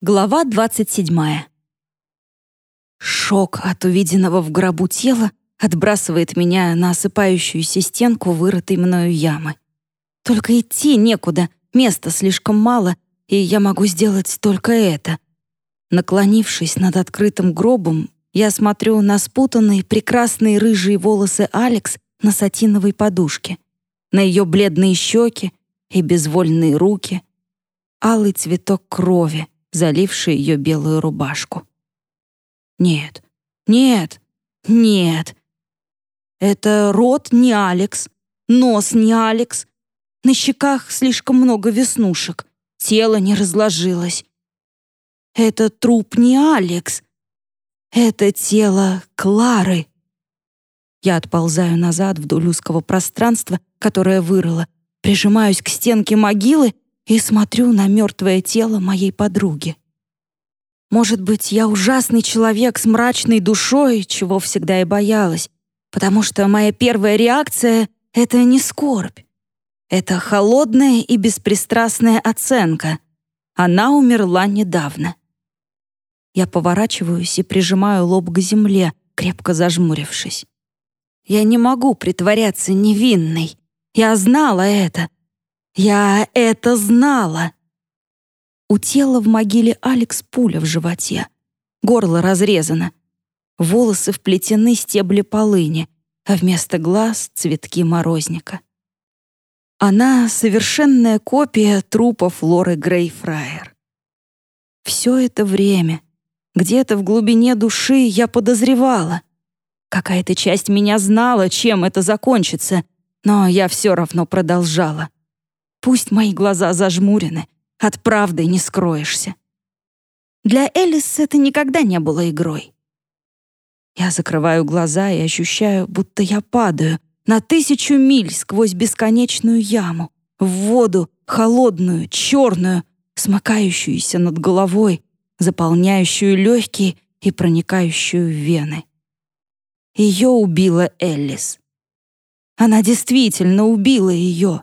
Глава 27. Шок от увиденного в гробу тела отбрасывает меня на осыпающуюся стенку вырытой мною ямы. Только идти некуда, места слишком мало, и я могу сделать только это. Наклонившись над открытым гробом, я смотрю на спутанные прекрасные рыжие волосы Алекс на сатиновой подушке, на ее бледные щеки и безвольные руки, алый цветок крови — заливший ее белую рубашку. Нет, нет, нет. Это рот не Алекс, нос не Алекс. На щеках слишком много веснушек, тело не разложилось. Это труп не Алекс. Это тело Клары. Я отползаю назад вдоль узкого пространства, которое вырыла, прижимаюсь к стенке могилы и смотрю на мертвое тело моей подруги. Может быть, я ужасный человек с мрачной душой, чего всегда и боялась, потому что моя первая реакция — это не скорбь. Это холодная и беспристрастная оценка. Она умерла недавно. Я поворачиваюсь и прижимаю лоб к земле, крепко зажмурившись. Я не могу притворяться невинной. Я знала это, я это знала. У тела в могиле Алекс пуля в животе. Горло разрезано. Волосы вплетены стебли полыни, а вместо глаз — цветки морозника. Она — совершенная копия трупа Флоры Грейфрайер. Все это время, где-то в глубине души я подозревала. Какая-то часть меня знала, чем это закончится, но я все равно продолжала. Пусть мои глаза зажмурены, от правды не скроешься. Для Элис это никогда не было игрой. Я закрываю глаза и ощущаю, будто я падаю на тысячу миль сквозь бесконечную яму, в воду, холодную, черную, смыкающуюся над головой, заполняющую легкие и проникающую в вены. Ее убила Эллис. Она действительно убила ее.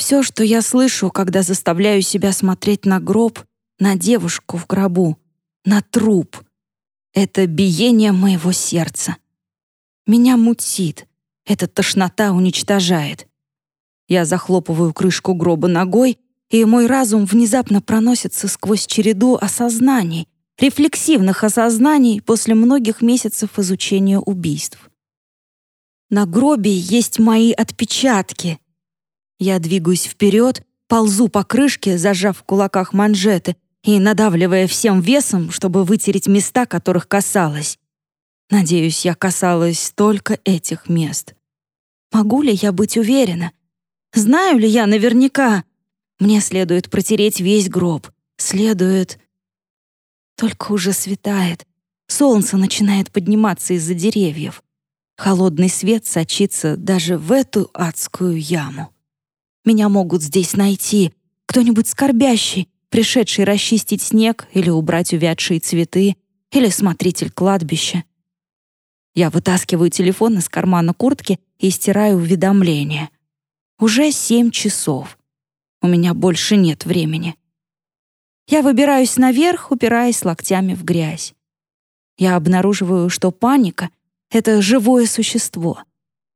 Все, что я слышу, когда заставляю себя смотреть на гроб, на девушку в гробу, на труп, это биение моего сердца. Меня мутит, эта тошнота уничтожает. Я захлопываю крышку гроба ногой, и мой разум внезапно проносится сквозь череду осознаний, рефлексивных осознаний после многих месяцев изучения убийств. На гробе есть мои отпечатки, я двигаюсь вперед, ползу по крышке, зажав в кулаках манжеты и надавливая всем весом, чтобы вытереть места, которых касалась. Надеюсь, я касалась только этих мест. Могу ли я быть уверена? Знаю ли я наверняка? Мне следует протереть весь гроб. Следует... Только уже светает. Солнце начинает подниматься из-за деревьев. Холодный свет сочится даже в эту адскую яму. Меня могут здесь найти. Кто-нибудь скорбящий, пришедший расчистить снег или убрать увядшие цветы, или смотритель кладбища. Я вытаскиваю телефон из кармана куртки и стираю уведомления. Уже семь часов. У меня больше нет времени. Я выбираюсь наверх, упираясь локтями в грязь. Я обнаруживаю, что паника — это живое существо.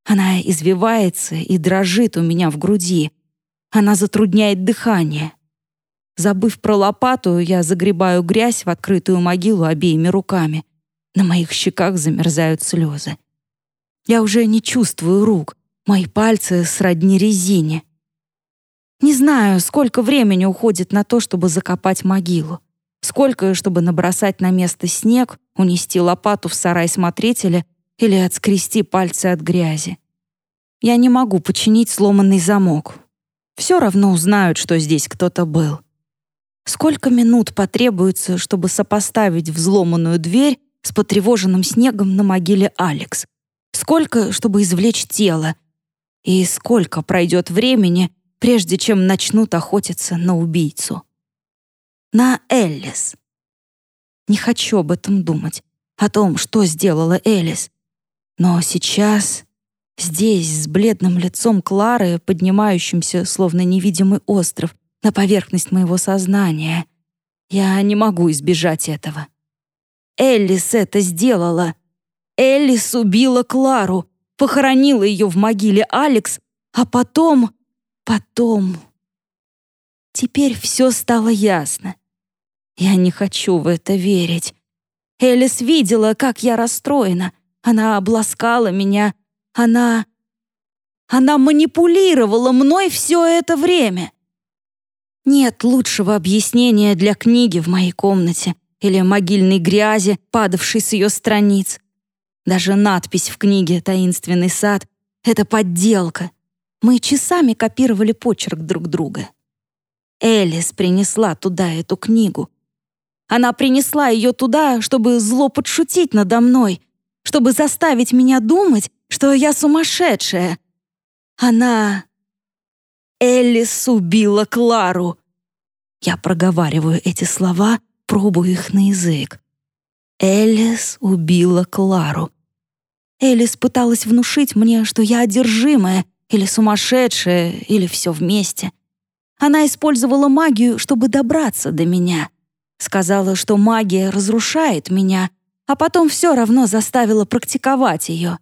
Она извивается и дрожит у меня в груди. Она затрудняет дыхание. Забыв про лопату, я загребаю грязь в открытую могилу обеими руками. На моих щеках замерзают слезы. Я уже не чувствую рук. Мои пальцы сродни резине. Не знаю, сколько времени уходит на то, чтобы закопать могилу. Сколько, чтобы набросать на место снег, унести лопату в сарай смотрителя или отскрести пальцы от грязи. Я не могу починить сломанный замок. Все равно узнают, что здесь кто-то был. Сколько минут потребуется, чтобы сопоставить взломанную дверь с потревоженным снегом на могиле Алекс? Сколько, чтобы извлечь тело? И сколько пройдет времени, прежде чем начнут охотиться на убийцу? На Эллис. Не хочу об этом думать, о том, что сделала Элис. Но сейчас, здесь, с бледным лицом Клары, поднимающимся, словно невидимый остров, на поверхность моего сознания, Я не могу избежать этого. Эллис это сделала. Эллис убила Клару, похоронила ее в могиле Алекс, а потом... потом... Теперь все стало ясно. Я не хочу в это верить. Элис видела, как я расстроена. Она обласкала меня. Она... Она манипулировала мной все это время. Нет лучшего объяснения для книги в моей комнате или могильной грязи, падавшей с ее страниц. Даже надпись в книге «Таинственный сад» — это подделка. Мы часами копировали почерк друг друга. Элис принесла туда эту книгу. Она принесла ее туда, чтобы зло подшутить надо мной, чтобы заставить меня думать, что я сумасшедшая. Она... Элис убила Клару. Я проговариваю эти слова, пробую их на язык. Элис убила Клару. Элис пыталась внушить мне, что я одержимая, или сумасшедшая, или все вместе. Она использовала магию, чтобы добраться до меня. Сказала, что магия разрушает меня, а потом все равно заставила практиковать ее.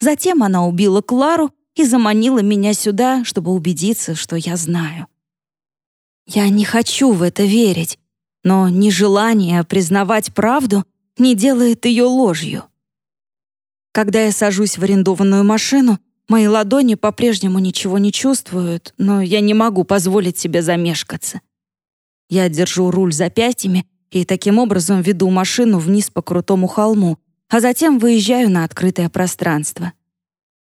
Затем она убила Клару и заманила меня сюда, чтобы убедиться, что я знаю. Я не хочу в это верить, но нежелание признавать правду не делает ее ложью. Когда я сажусь в арендованную машину, мои ладони по-прежнему ничего не чувствуют, но я не могу позволить себе замешкаться. Я держу руль запястьями и таким образом веду машину вниз по крутому холму, а затем выезжаю на открытое пространство.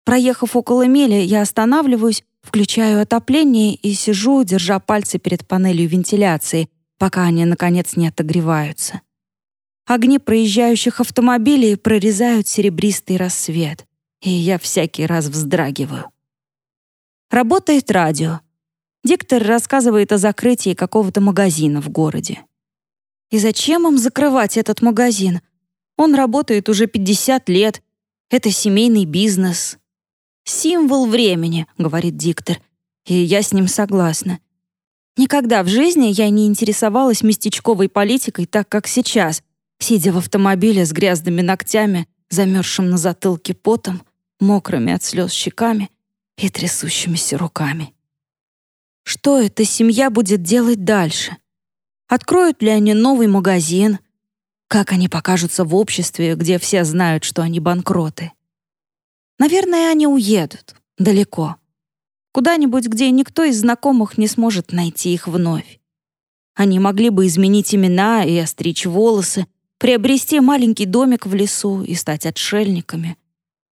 Проехав около мили, я останавливаюсь, включаю отопление и сижу, держа пальцы перед панелью вентиляции, пока они, наконец, не отогреваются. Огни проезжающих автомобилей прорезают серебристый рассвет, и я всякий раз вздрагиваю. Работает радио. Диктор рассказывает о закрытии какого-то магазина в городе. И зачем им закрывать этот магазин? Он работает уже 50 лет. Это семейный бизнес. «Символ времени», — говорит диктор. И я с ним согласна. Никогда в жизни я не интересовалась местечковой политикой так, как сейчас, сидя в автомобиле с грязными ногтями, замерзшим на затылке потом, мокрыми от слез щеками и трясущимися руками. Что эта семья будет делать дальше? Откроют ли они новый магазин? Как они покажутся в обществе, где все знают, что они банкроты? Наверное, они уедут далеко. Куда-нибудь, где никто из знакомых не сможет найти их вновь. Они могли бы изменить имена и остричь волосы, приобрести маленький домик в лесу и стать отшельниками.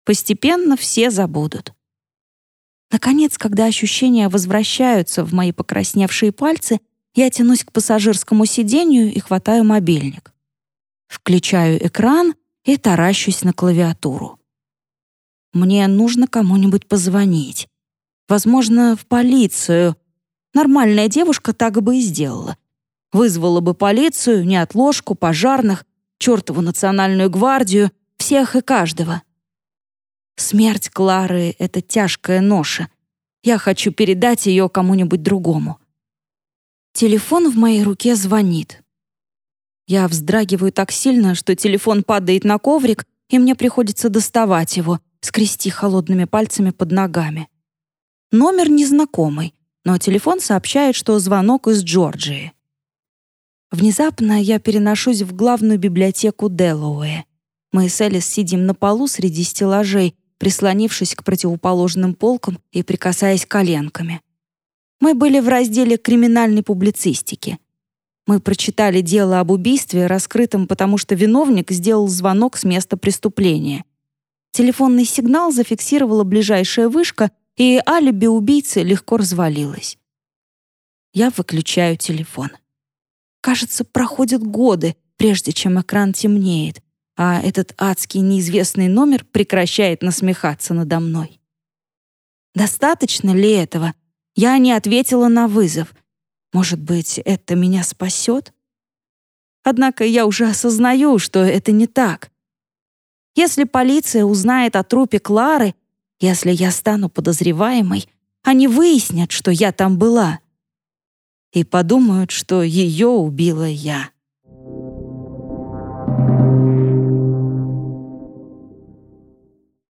Постепенно все забудут. Наконец, когда ощущения возвращаются в мои покрасневшие пальцы, я тянусь к пассажирскому сиденью и хватаю мобильник. Включаю экран и таращусь на клавиатуру. Мне нужно кому-нибудь позвонить. Возможно, в полицию. Нормальная девушка так бы и сделала. Вызвала бы полицию, неотложку, пожарных, чертову национальную гвардию, всех и каждого. Смерть Клары — это тяжкая ноша. Я хочу передать ее кому-нибудь другому. Телефон в моей руке звонит. Я вздрагиваю так сильно, что телефон падает на коврик, и мне приходится доставать его, скрести холодными пальцами под ногами. Номер незнакомый, но телефон сообщает, что звонок из Джорджии. Внезапно я переношусь в главную библиотеку Делауэя. Мы с Элис сидим на полу среди стеллажей, прислонившись к противоположным полкам и прикасаясь коленками. Мы были в разделе криминальной публицистики. Мы прочитали дело об убийстве, раскрытом потому, что виновник сделал звонок с места преступления. Телефонный сигнал зафиксировала ближайшая вышка, и алиби убийцы легко развалилось. Я выключаю телефон. Кажется, проходят годы, прежде чем экран темнеет, а этот адский неизвестный номер прекращает насмехаться надо мной. Достаточно ли этого? Я не ответила на вызов. Может быть, это меня спасет? Однако я уже осознаю, что это не так. Если полиция узнает о трупе Клары, если я стану подозреваемой, они выяснят, что я там была. и подумают, что ее убила я.